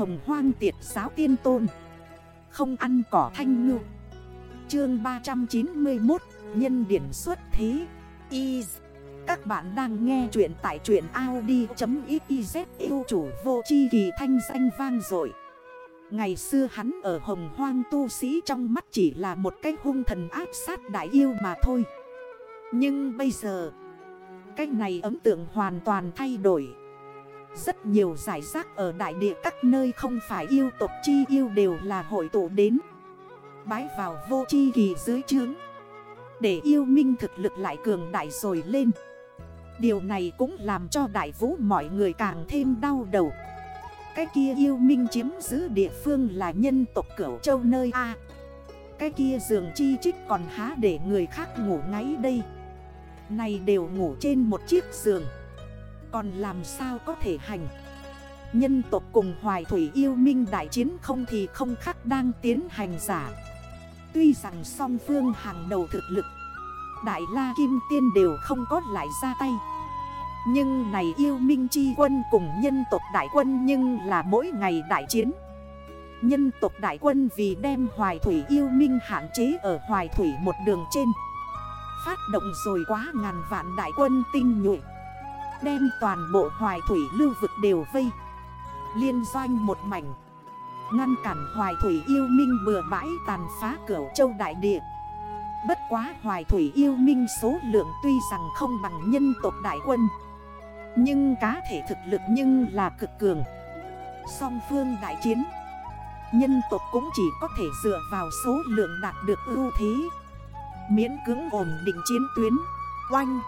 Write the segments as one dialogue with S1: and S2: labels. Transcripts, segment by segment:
S1: hồng hoang tiệt giáo tiên tôn. Không ăn cỏ thanh ngư. Chương 391 Nhân điển xuất thế. Y, Các bạn đang nghe chuyện tại truyện Audi.xyz yêu chủ vô chi kỳ thanh danh vang rồi Ngày xưa hắn ở hồng hoang tu sĩ trong mắt chỉ là một cái hung thần áp sát đại yêu mà thôi. Nhưng bây giờ, Cái này ấm tượng hoàn toàn thay đổi. Rất nhiều giải rác ở đại địa các nơi không phải yêu tộc chi yêu đều là hội tụ đến. Bái vào vô chi kỳ dưới chướng Để yêu minh thực lực lại cường đại rồi lên. Điều này cũng làm cho đại vũ mọi người càng thêm đau đầu. Cái kia yêu minh chiếm giữ địa phương là nhân tộc cửu châu nơi A. Cái kia giường chi trích còn há để người khác ngủ ngáy đây. Này đều ngủ trên một chiếc giường. Còn làm sao có thể hành? Nhân tộc cùng hoài thủy yêu minh đại chiến không thì không khác đang tiến hành giả. Tuy rằng song phương hàng đầu thực lực, Đại la kim tiên đều không có lại ra tay. Nhưng này yêu minh chi quân cùng nhân tộc đại quân nhưng là mỗi ngày đại chiến. Nhân tộc đại quân vì đem hoài thủy yêu minh hạn chế ở hoài thủy một đường trên. Phát động rồi quá ngàn vạn đại quân tinh nhuệ. Đem toàn bộ hoài thủy lưu vực đều vây. Liên doanh một mảnh. Ngăn cản hoài thủy yêu minh bừa bãi tàn phá cửa châu đại địa. Bất quá hoài thủy yêu minh số lượng tuy rằng không bằng nhân tộc đại quân. Nhưng cá thể thực lực nhưng là cực cường. Song phương đại chiến, Nhân tộc cũng chỉ có thể dựa vào số lượng đạt được ưu thế. Miễn cứng ổn định chiến tuyến. Oanh,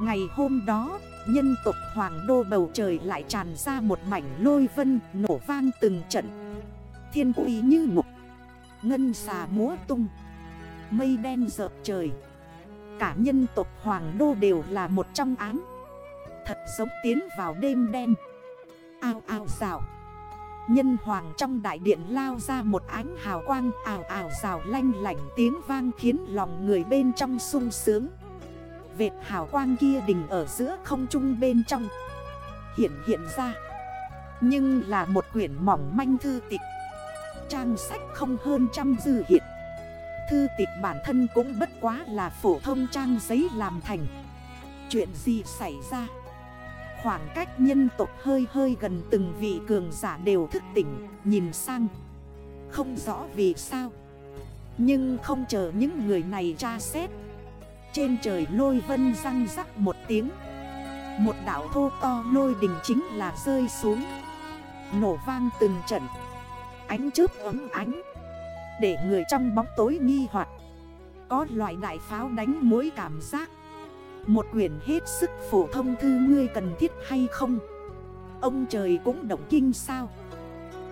S1: Ngày hôm đó Nhân tộc hoàng đô bầu trời lại tràn ra một mảnh lôi vân nổ vang từng trận. Thiên uy như ngục, Ngân xà múa tung, Mây đen dợp trời. Cả nhân tộc hoàng đô đều là một trong ám. Thật giống tiến vào đêm đen. Ao ao rào. Nhân hoàng trong đại điện lao ra một ánh hào quang ảo ảo rào lanh lảnh tiếng vang khiến lòng người bên trong sung sướng. Vệt hào quang kia đình ở giữa không trung bên trong. Hiện hiện ra. Nhưng là một quyển mỏng manh thư tịch. Trang sách không hơn trăm dư hiện. Thư tịch bản thân cũng bất quá là phổ thông trang giấy làm thành. Chuyện gì xảy ra? Khoảng cách nhân tộc hơi hơi gần từng vị cường giả đều thức tỉnh, Nhìn sang. Không rõ vì sao. Nhưng không chờ những người này tra xét trên trời lôi vân răng rắc một tiếng. Một đảo thô to lôi đình chính là rơi xuống. Nổ vang từng trận. Ánh chớp ấm ánh. Để người trong bóng tối nghi hoặc. Có loại đại pháo đánh mối cảm giác. Một quyển hết sức phổ thông thư ngươi cần thiết hay không? Ông trời cũng động kinh sao?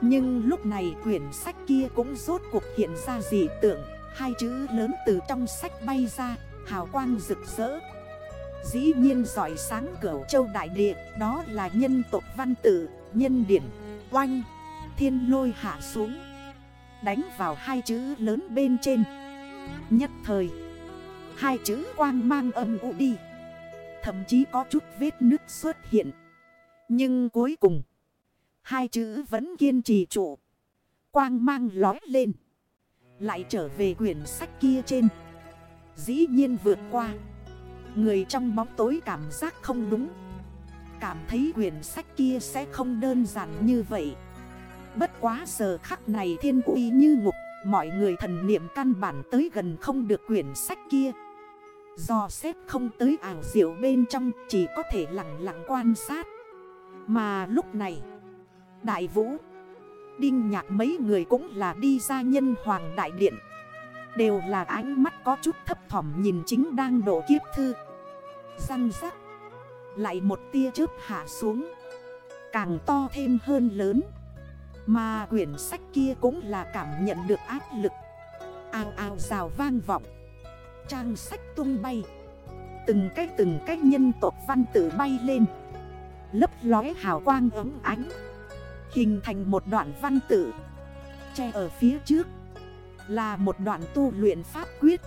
S1: Nhưng lúc này quyển sách kia cũng rốt cuộc hiện ra dị tượng. Hai chữ lớn từ trong sách bay ra. Hào quang rực rỡ. Dĩ nhiên giỏi sáng cửu châu đại địa Đó là nhân tộc văn tử, nhân điển, oanh Thiên lôi hạ xuống. Đánh vào hai chữ lớn bên trên. Nhất thời Hai chữ quang mang âm u đi. Thậm chí có chút vết nước xuất hiện. Nhưng cuối cùng Hai chữ vẫn kiên trì trụ. Quang mang lói lên. Lại trở về quyển sách kia trên. Dĩ nhiên vượt qua. Người trong bóng tối cảm giác không đúng. Cảm thấy quyển sách kia sẽ không đơn giản như vậy. Bất quá giờ khắc này thiên uy như ngục, Mọi người thần niệm căn bản tới gần không được quyển sách kia. Do xét không tới ảo diệu bên trong, Chỉ có thể lặng lặng quan sát. Mà lúc này, Đại vũ, Đinh nhạc mấy người cũng là đi ra nhân hoàng đại điện. Đều là ánh mắt có chút thấp thỏm nhìn chính đang đổ kiếp thư. Răng rắc, Lại một tia chớp hạ xuống. Càng to thêm hơn lớn, mà quyển sách kia cũng là cảm nhận được áp lực. Ao ao rào vang vọng, Trang sách tung bay. Từng cách từng cách nhân tộc văn tử bay lên. Lấp lói hào quang ấm ánh, Hình thành một đoạn văn tử, Che ở phía trước. Là một đoạn tu luyện pháp quyết.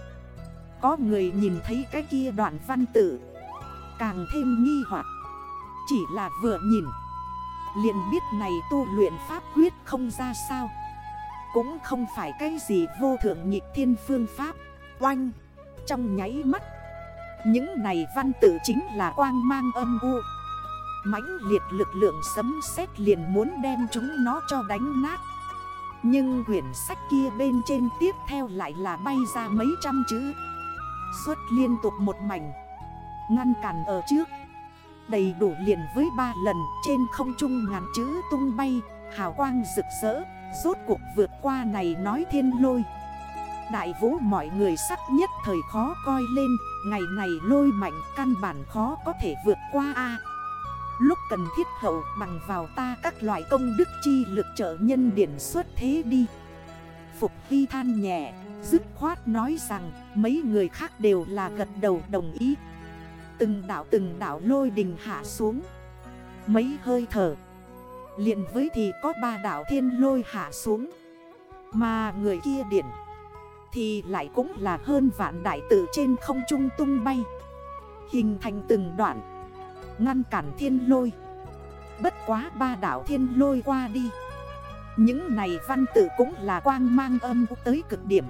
S1: Có người nhìn thấy cái kia đoạn văn tử Càng thêm nghi hoặc. Chỉ là vừa nhìn, liền biết này tu luyện pháp quyết không ra sao. Cũng không phải cái gì vô thượng nhịp thiên phương pháp. Oanh, Trong nháy mắt, Những này văn tự chính là quang mang âm u. Mãnh liệt lực lượng sấm sét liền muốn đem chúng nó cho đánh nát. Nhưng quyển sách kia bên trên tiếp theo lại là bay ra mấy trăm chữ. Xuất liên tục một mảnh. Ngăn cản ở trước. Đầy đủ liền với ba lần Trên không trung ngàn chữ tung bay, Hào quang rực rỡ. Rốt cuộc vượt qua này nói thiên lôi. Đại vũ mọi người sắc nhất thời khó coi lên. Ngày này lôi mạnh căn bản khó có thể vượt qua a. Lúc cần thiết hậu bằng vào ta các loại công đức chi lực trợ nhân điển xuất thế đi. Phục vi than nhẹ, Dứt khoát nói rằng mấy người khác đều là gật đầu đồng ý. Từng đảo từng đảo lôi đình hạ xuống. Mấy hơi thở, liền với thì có ba đảo thiên lôi hạ xuống. Mà người kia điển, Thì lại cũng là hơn vạn đại tử trên không trung tung bay. Hình thành từng đoạn Ngăn cản thiên lôi. Bất quá ba đảo thiên lôi qua đi. Những này văn tự cũng là quang mang âm tới cực điểm.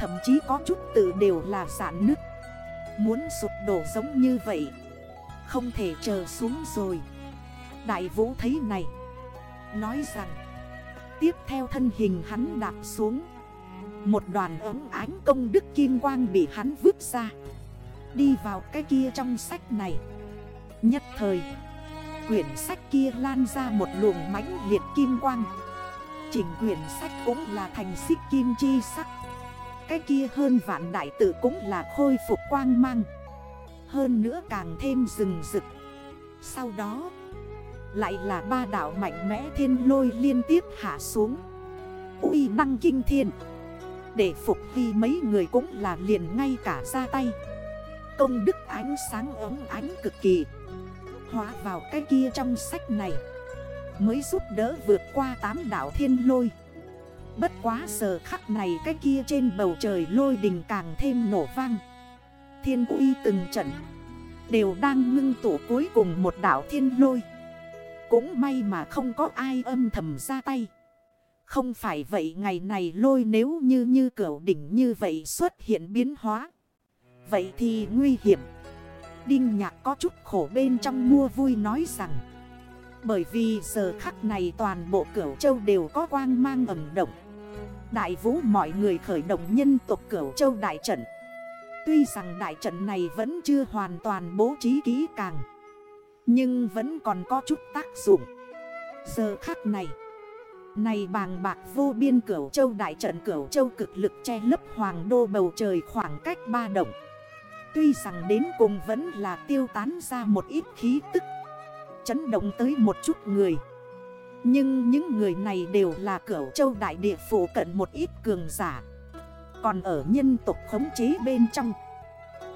S1: Thậm chí có chút tự đều là sản nứt. Muốn sụp đổ giống như vậy. Không thể chờ xuống rồi. Đại vũ thấy này. Nói rằng, Tiếp theo thân hình hắn đạp xuống. Một đoàn ấm ánh công đức kim quang bị hắn vứt ra. Đi vào cái kia trong sách này. Nhất thời. Quyển sách kia lan ra một luồng mãnh liệt kim quang. Chỉnh quyển sách cũng là thành xích kim chi sắc. Cái kia hơn vạn đại tử cũng là khôi phục quang mang. Hơn nữa càng thêm rừng rực. Sau đó, Lại là ba đảo mạnh mẽ thiên lôi liên tiếp hạ xuống. Uy năng kinh thiên. Để phục vi mấy người cũng là liền ngay cả ra tay. Công đức ánh sáng ấm ánh cực kỳ. Hóa vào cái kia trong sách này. Mới giúp đỡ vượt qua tám đảo thiên lôi. Bất quá giờ khắc này cái kia trên bầu trời lôi đình càng thêm nổ vang. Thiên uy từng trận Đều đang ngưng tủ cuối cùng một đảo thiên lôi. Cũng may mà không có ai âm thầm ra tay. Không phải vậy ngày này lôi nếu như như cửa đỉnh như vậy xuất hiện biến hóa. Vậy thì nguy hiểm. Đinh nhạc có chút khổ bên trong mua vui nói rằng, Bởi vì giờ khắc này toàn bộ cửu châu đều có quang mang ẩm động Đại vũ mọi người khởi động nhân tộc cửu châu đại trận. Tuy rằng đại trận này vẫn chưa hoàn toàn bố trí kỹ càng, Nhưng vẫn còn có chút tác dụng. Giờ khắc này Này bàng bạc vô biên cửu châu đại trận cửu châu cực lực che lấp hoàng đô bầu trời khoảng cách ba động. Tuy rằng đến cùng vẫn là tiêu tán ra một ít khí tức, Chấn động tới một chút người. Nhưng những người này đều là cửu châu đại địa phủ cận một ít cường giả. Còn ở nhân tục khống chế bên trong,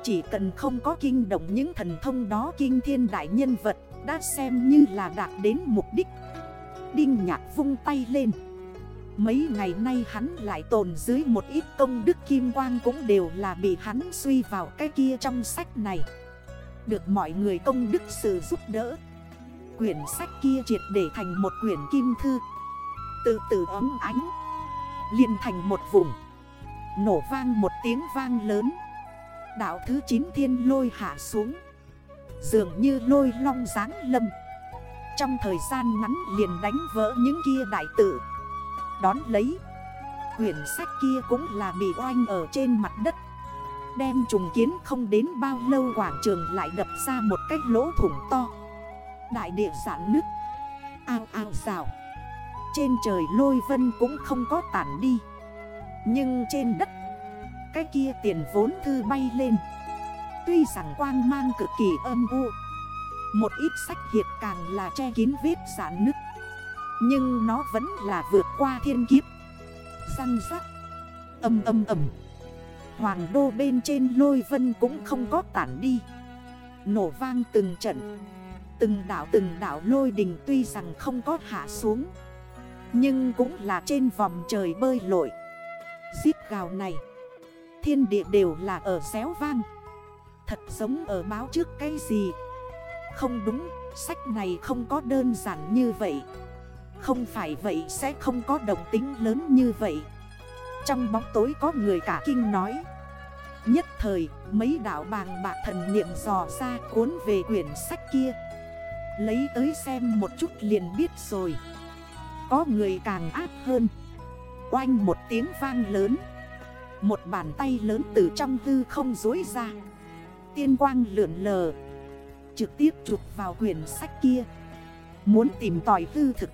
S1: Chỉ cần không có kinh động những thần thông đó kinh thiên đại nhân vật Đã xem như là đạt đến mục đích. Đinh nhạc vung tay lên. Mấy ngày nay hắn lại tồn dưới một ít công đức kim quang cũng đều là bị hắn suy vào cái kia trong sách này. Được mọi người công đức sự giúp đỡ. Quyển sách kia triệt để thành một quyển kim thư. Từ từ ấm ánh. Liền thành một vùng. Nổ vang một tiếng vang lớn. Đạo thứ 9 thiên lôi hạ xuống. Dường như lôi long ráng lâm. Trong thời gian ngắn liền đánh vỡ những kia đại tử. Đón lấy. Quyển sách kia cũng là bị oanh ở trên mặt đất. Đem trùng kiến không đến bao lâu quảng trường lại đập ra một cái lỗ thủng to. Đại địa giãn nứt. Ao ao rào. Trên trời lôi vân cũng không có tản đi. Nhưng trên đất, Cái kia tiền vốn thư bay lên. Tuy rằng quang mang cực kỳ âm u, Một ít sách hiệt càng là che kín vết giãn nứt. Nhưng nó vẫn là vượt qua thiên kiếp. Răng rắc. Âm âm âm Hoàng đô bên trên lôi vân cũng không có tản đi. Nổ vang từng trận. Từng đảo từng đảo lôi đình tuy rằng không có hạ xuống, Nhưng cũng là trên vòng trời bơi lội. Giết gào này, Thiên địa đều là ở xéo vang. Thật giống ở báo trước cái gì? Không đúng, Sách này không có đơn giản như vậy. Không phải vậy sẽ không có động tính lớn như vậy. Trong bóng tối có người cả kinh nói. Nhất thời, mấy đảo bàng bạc thần niệm dò ra cuốn về quyển sách kia. Lấy tới xem một chút liền biết rồi. Có người càng áp hơn. Oanh một tiếng vang lớn. Một bàn tay lớn từ trong tư không dối ra. Tiên quang lượn lờ. Trực tiếp chụp vào quyển sách kia. Muốn tìm tòi tư thực.